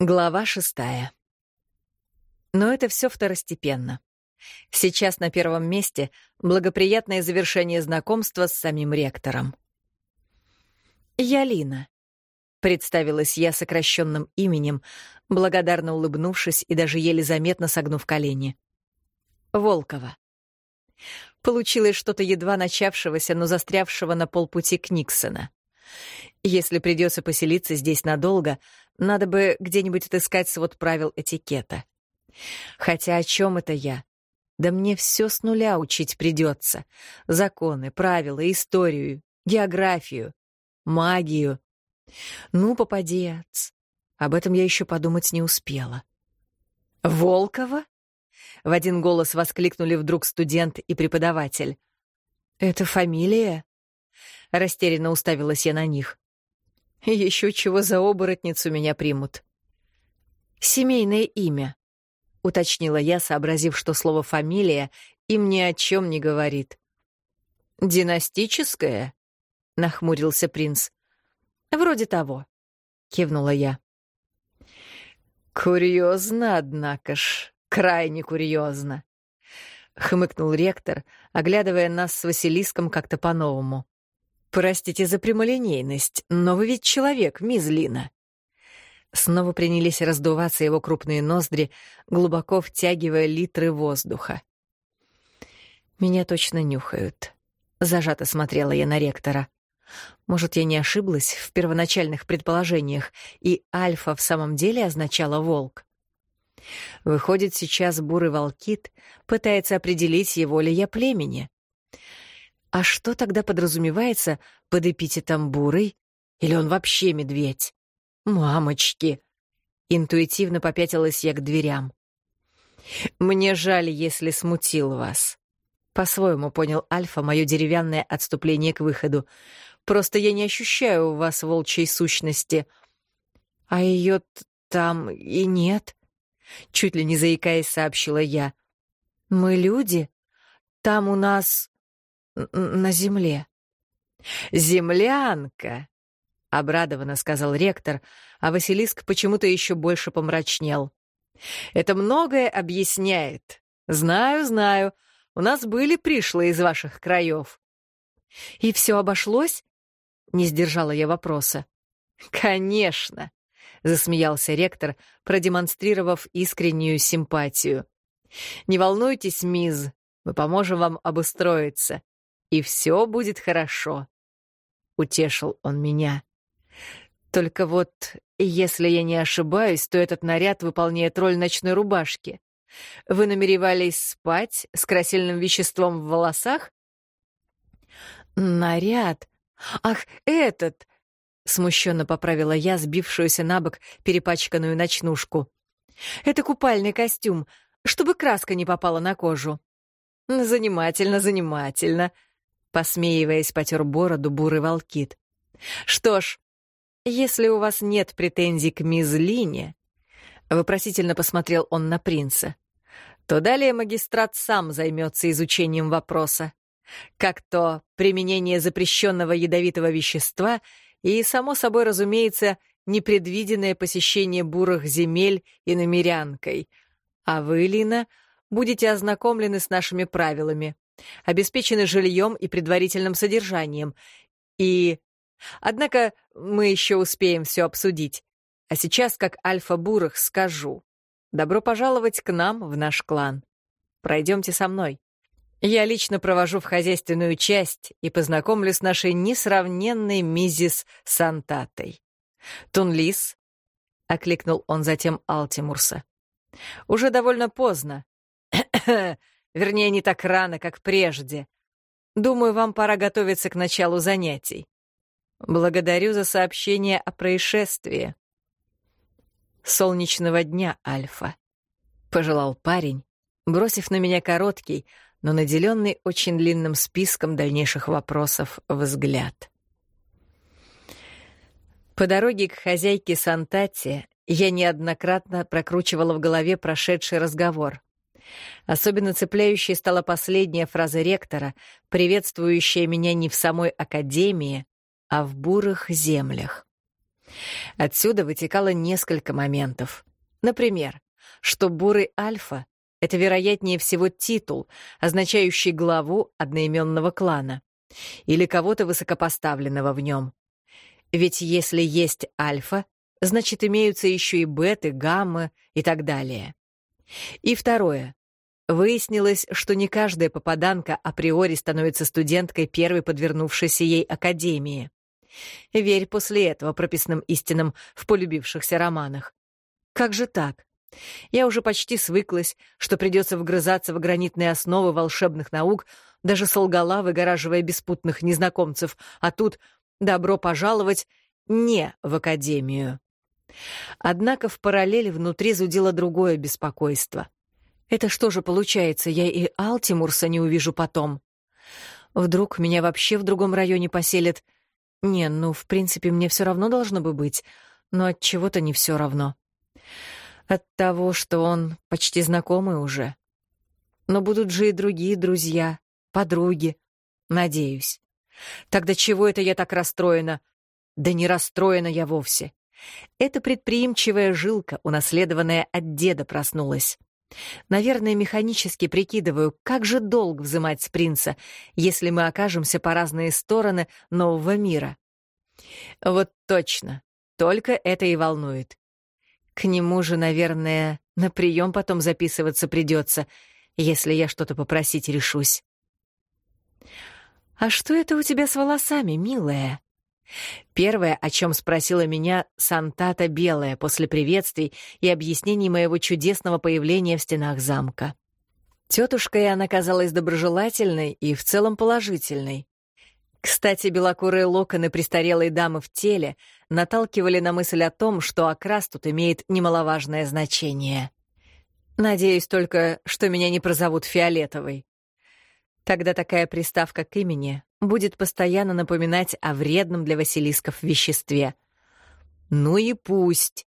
Глава шестая. Но это все второстепенно. Сейчас на первом месте благоприятное завершение знакомства с самим ректором. «Я Лина», — представилась я сокращенным именем, благодарно улыбнувшись и даже еле заметно согнув колени. «Волкова». Получилось что-то едва начавшегося, но застрявшего на полпути к Никсона. Если придется поселиться здесь надолго, надо бы где-нибудь отыскать свод правил этикета. Хотя о чем это я? Да мне все с нуля учить придется. Законы, правила, историю, географию, магию. Ну, попадец. Об этом я еще подумать не успела. «Волкова?» — в один голос воскликнули вдруг студент и преподаватель. «Это фамилия?» Растерянно уставилась я на них. Еще чего за оборотницу меня примут. Семейное имя, уточнила я, сообразив, что слово «фамилия» им ни о чем не говорит. «Династическое?» — нахмурился принц. «Вроде того», — кивнула я. «Курьезно, однако ж, крайне курьезно», — хмыкнул ректор, оглядывая нас с Василиском как-то по-новому. «Простите за прямолинейность, но вы ведь человек, мисс Лина». Снова принялись раздуваться его крупные ноздри, глубоко втягивая литры воздуха. «Меня точно нюхают», — зажато смотрела я на ректора. Может, я не ошиблась в первоначальных предположениях, и альфа в самом деле означала волк? Выходит, сейчас бурый волкит пытается определить, его ли я племени. А что тогда подразумевается под эпитетом «бурый»? Или он вообще медведь? Мамочки! Интуитивно попятилась я к дверям. «Мне жаль, если смутил вас». По-своему понял Альфа мое деревянное отступление к выходу. «Просто я не ощущаю у вас волчьей сущности». «А ее там и нет?» Чуть ли не заикаясь, сообщила я. «Мы люди. Там у нас на земле. «Землянка!» — обрадованно сказал ректор, а Василиск почему-то еще больше помрачнел. «Это многое объясняет. Знаю, знаю. У нас были пришлые из ваших краев». «И все обошлось?» — не сдержала я вопроса. «Конечно!» — засмеялся ректор, продемонстрировав искреннюю симпатию. «Не волнуйтесь, мисс, мы поможем вам обустроиться и все будет хорошо», — утешил он меня. «Только вот, если я не ошибаюсь, то этот наряд выполняет роль ночной рубашки. Вы намеревались спать с красильным веществом в волосах?» «Наряд? Ах, этот!» — смущенно поправила я сбившуюся на бок перепачканную ночнушку. «Это купальный костюм, чтобы краска не попала на кожу». «Занимательно, занимательно», Посмеиваясь, потер бороду бурый волкит. «Что ж, если у вас нет претензий к Мизлине...» Вопросительно посмотрел он на принца. «То далее магистрат сам займется изучением вопроса. Как то применение запрещенного ядовитого вещества и, само собой разумеется, непредвиденное посещение бурых земель и намерянкой. А вы, Лина, будете ознакомлены с нашими правилами обеспечены жильем и предварительным содержанием. И... Однако мы еще успеем все обсудить. А сейчас, как Альфа-Бурах, скажу. Добро пожаловать к нам, в наш клан. Пройдемте со мной. Я лично провожу в хозяйственную часть и познакомлю с нашей несравненной миссис Сантатой. Тунлис, — окликнул он затем Алтимурса. «Уже довольно поздно. Вернее, не так рано, как прежде. Думаю, вам пора готовиться к началу занятий. Благодарю за сообщение о происшествии. Солнечного дня, Альфа. Пожелал парень, бросив на меня короткий, но наделенный очень длинным списком дальнейших вопросов взгляд. По дороге к хозяйке Сантати я неоднократно прокручивала в голове прошедший разговор. Особенно цепляющей стала последняя фраза ректора, приветствующая меня не в самой академии, а в бурых землях. Отсюда вытекало несколько моментов. Например, что бурый альфа — это, вероятнее всего, титул, означающий главу одноименного клана или кого-то высокопоставленного в нем. Ведь если есть альфа, значит, имеются еще и беты, гаммы и так далее. И второе. Выяснилось, что не каждая попаданка априори становится студенткой первой подвернувшейся ей академии. Верь после этого прописным истинам в полюбившихся романах. Как же так? Я уже почти свыклась, что придется вгрызаться в гранитные основы волшебных наук, даже солгала, выгораживая беспутных незнакомцев, а тут добро пожаловать не в академию. Однако в параллели внутри зудило другое беспокойство. Это что же получается, я и Алтимурса не увижу потом? Вдруг меня вообще в другом районе поселят? Не, ну, в принципе, мне все равно должно бы быть, но от чего-то не все равно. От того, что он почти знакомый уже. Но будут же и другие друзья, подруги. Надеюсь. Тогда чего это я так расстроена? Да не расстроена я вовсе. Эта предприимчивая жилка, унаследованная от деда, проснулась. Наверное, механически прикидываю, как же долг взимать с принца, если мы окажемся по разные стороны нового мира. Вот точно, только это и волнует. К нему же, наверное, на прием потом записываться придется, если я что-то попросить решусь. «А что это у тебя с волосами, милая?» Первое, о чем спросила меня Сантата Белая после приветствий и объяснений моего чудесного появления в стенах замка. Тетушкой она казалась доброжелательной и в целом положительной. Кстати, белокурые локоны престарелой дамы в теле наталкивали на мысль о том, что окрас тут имеет немаловажное значение. Надеюсь только, что меня не прозовут Фиолетовой. Тогда такая приставка к имени будет постоянно напоминать о вредном для Василисков веществе. Ну и пусть.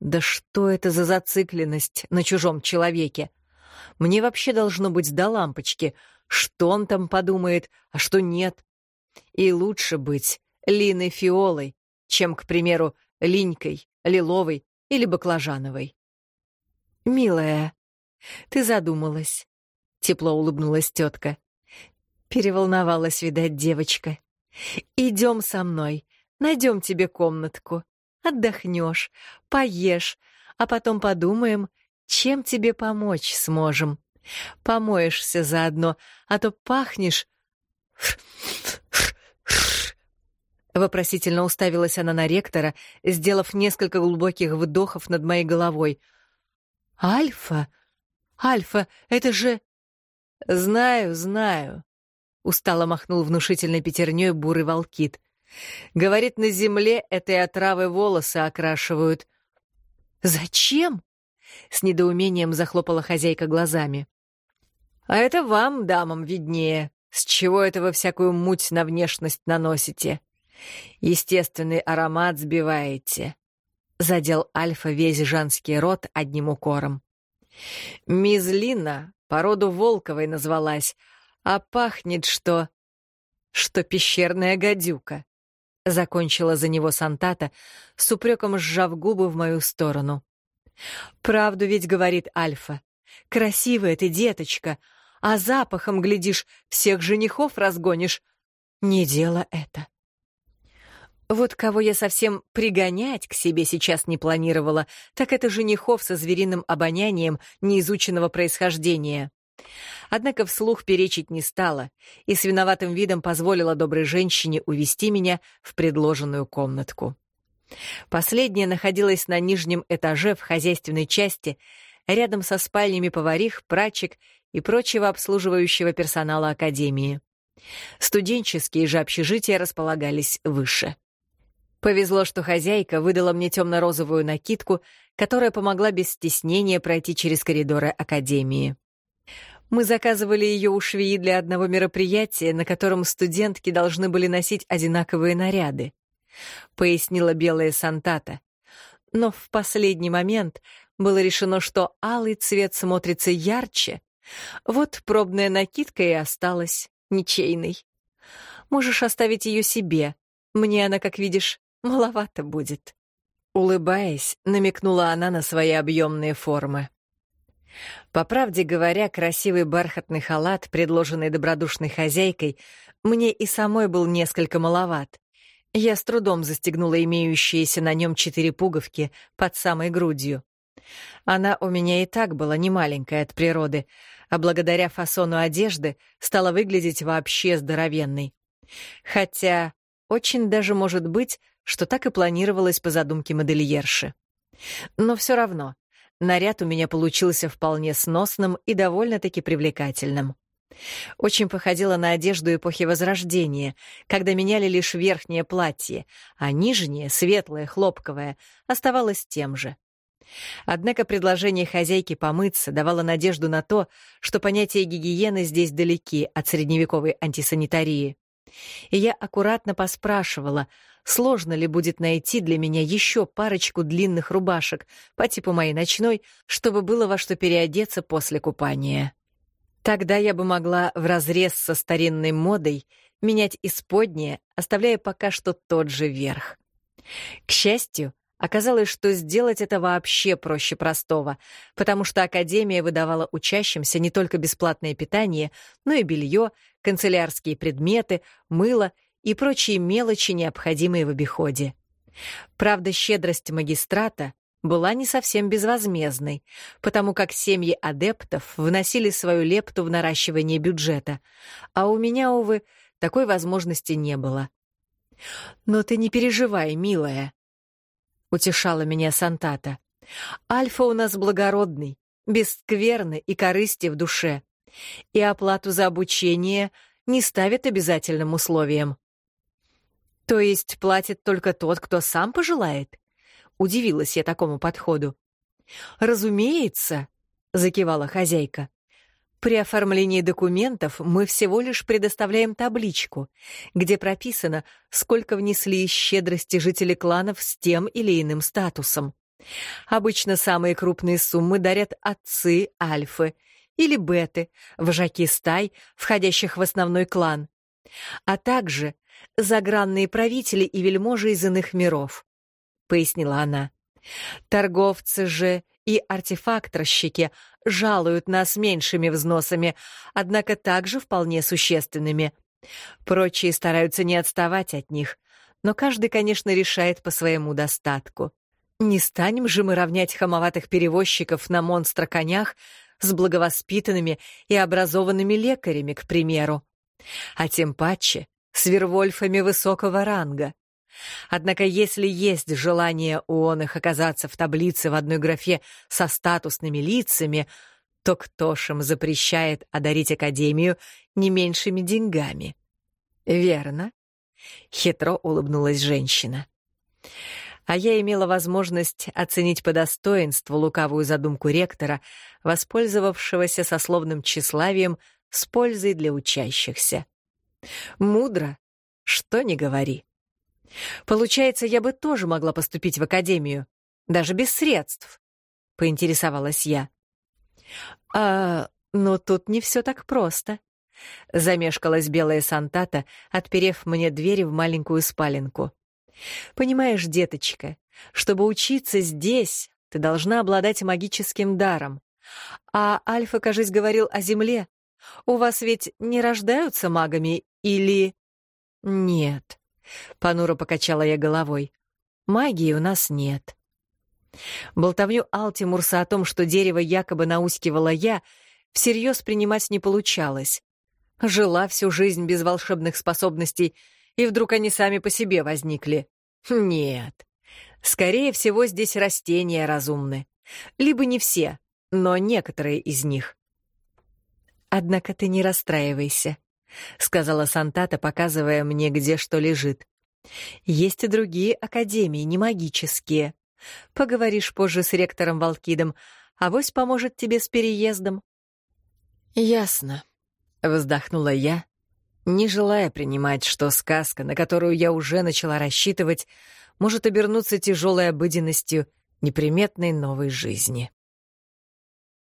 Да что это за зацикленность на чужом человеке? Мне вообще должно быть до лампочки, что он там подумает, а что нет. И лучше быть Линой Фиолой, чем, к примеру, Линькой, Лиловой или Баклажановой. «Милая, ты задумалась», — тепло улыбнулась тетка. Переволновалась, видать, девочка. Идем со мной, найдем тебе комнатку. Отдохнешь, поешь, а потом подумаем, чем тебе помочь сможем. Помоешься заодно, а то пахнешь... Вопросительно уставилась она на ректора, сделав несколько глубоких вдохов над моей головой. «Альфа? Альфа, это же...» «Знаю, знаю», Устало махнул внушительной пятерней бурый волкит. Говорит, на земле этой отравы волосы окрашивают. «Зачем?» — с недоумением захлопала хозяйка глазами. «А это вам, дамам, виднее, с чего это вы всякую муть на внешность наносите. Естественный аромат сбиваете», — задел Альфа весь женский рот одним укором. «Мизлина по роду Волковой назвалась, а пахнет что... что пещерная гадюка. Закончила за него Сантата, с упреком сжав губы в мою сторону. «Правду ведь говорит Альфа. Красивая ты, деточка, а запахом, глядишь, всех женихов разгонишь. Не дело это». Вот кого я совсем пригонять к себе сейчас не планировала, так это женихов со звериным обонянием неизученного происхождения. Однако вслух перечить не стала и с виноватым видом позволила доброй женщине увести меня в предложенную комнатку. Последняя находилась на нижнем этаже в хозяйственной части, рядом со спальнями поварих, прачек и прочего обслуживающего персонала академии. Студенческие же общежития располагались выше. Повезло, что хозяйка выдала мне темно-розовую накидку, которая помогла без стеснения пройти через коридоры академии. Мы заказывали ее у швеи для одного мероприятия, на котором студентки должны были носить одинаковые наряды, пояснила белая Сантата. Но в последний момент было решено, что алый цвет смотрится ярче. Вот пробная накидка и осталась ничейной. Можешь оставить ее себе. Мне она, как видишь, маловато будет. Улыбаясь, намекнула она на свои объемные формы. По правде говоря, красивый бархатный халат, предложенный добродушной хозяйкой, мне и самой был несколько маловат. Я с трудом застегнула имеющиеся на нем четыре пуговки под самой грудью. Она у меня и так была немаленькая от природы, а благодаря фасону одежды стала выглядеть вообще здоровенной. Хотя очень даже может быть, что так и планировалось по задумке модельерши. Но все равно, наряд у меня получился вполне сносным и довольно-таки привлекательным. Очень походило на одежду эпохи Возрождения, когда меняли лишь верхнее платье, а нижнее, светлое, хлопковое, оставалось тем же. Однако предложение хозяйки помыться давало надежду на то, что понятия гигиены здесь далеки от средневековой антисанитарии. И я аккуратно поспрашивала, сложно ли будет найти для меня еще парочку длинных рубашек по типу моей ночной, чтобы было во что переодеться после купания. Тогда я бы могла вразрез со старинной модой менять исподнее, оставляя пока что тот же верх. К счастью, Оказалось, что сделать это вообще проще простого, потому что Академия выдавала учащимся не только бесплатное питание, но и белье, канцелярские предметы, мыло и прочие мелочи, необходимые в обиходе. Правда, щедрость магистрата была не совсем безвозмездной, потому как семьи адептов вносили свою лепту в наращивание бюджета, а у меня, увы, такой возможности не было. «Но ты не переживай, милая», — утешала меня Сантата. «Альфа у нас благородный, бесскверный и корысти в душе, и оплату за обучение не ставит обязательным условием». «То есть платит только тот, кто сам пожелает?» Удивилась я такому подходу. «Разумеется», — закивала хозяйка. При оформлении документов мы всего лишь предоставляем табличку, где прописано, сколько внесли из щедрости жители кланов с тем или иным статусом. Обычно самые крупные суммы дарят отцы альфы или беты, вожаки стай, входящих в основной клан, а также загранные правители и вельможи из иных миров, — пояснила она. Торговцы же и артефакторщики жалуют нас меньшими взносами, однако также вполне существенными. Прочие стараются не отставать от них, но каждый, конечно, решает по своему достатку. Не станем же мы равнять хамоватых перевозчиков на монстра-конях с благовоспитанными и образованными лекарями, к примеру. А тем паче с вервольфами высокого ранга. Однако если есть желание у оных оказаться в таблице в одной графе со статусными лицами, то кто ж им запрещает одарить Академию не меньшими деньгами? Верно? Хитро улыбнулась женщина. А я имела возможность оценить по достоинству лукавую задумку ректора, воспользовавшегося сословным тщеславием с пользой для учащихся. Мудро, что не говори. Получается, я бы тоже могла поступить в академию, даже без средств, — поинтересовалась я. А, но тут не все так просто. Замешкалась белая Сантата, отперев мне двери в маленькую спаленку. Понимаешь, деточка, чтобы учиться здесь, ты должна обладать магическим даром. А Альфа, кажись, говорил о Земле. У вас ведь не рождаются магами или... Нет, Понуро покачала я головой. Магии у нас нет. Болтовню Алтимурса о том, что дерево якобы наускивала я, всерьез принимать не получалось. Жила всю жизнь без волшебных способностей, и вдруг они сами по себе возникли. Нет. Скорее всего, здесь растения разумны. Либо не все, но некоторые из них. Однако ты не расстраивайся. — сказала Сантата, показывая мне, где что лежит. «Есть и другие академии, не магические. Поговоришь позже с ректором Волкидом, авось поможет тебе с переездом». «Ясно», — вздохнула я, не желая принимать, что сказка, на которую я уже начала рассчитывать, может обернуться тяжелой обыденностью неприметной новой жизни.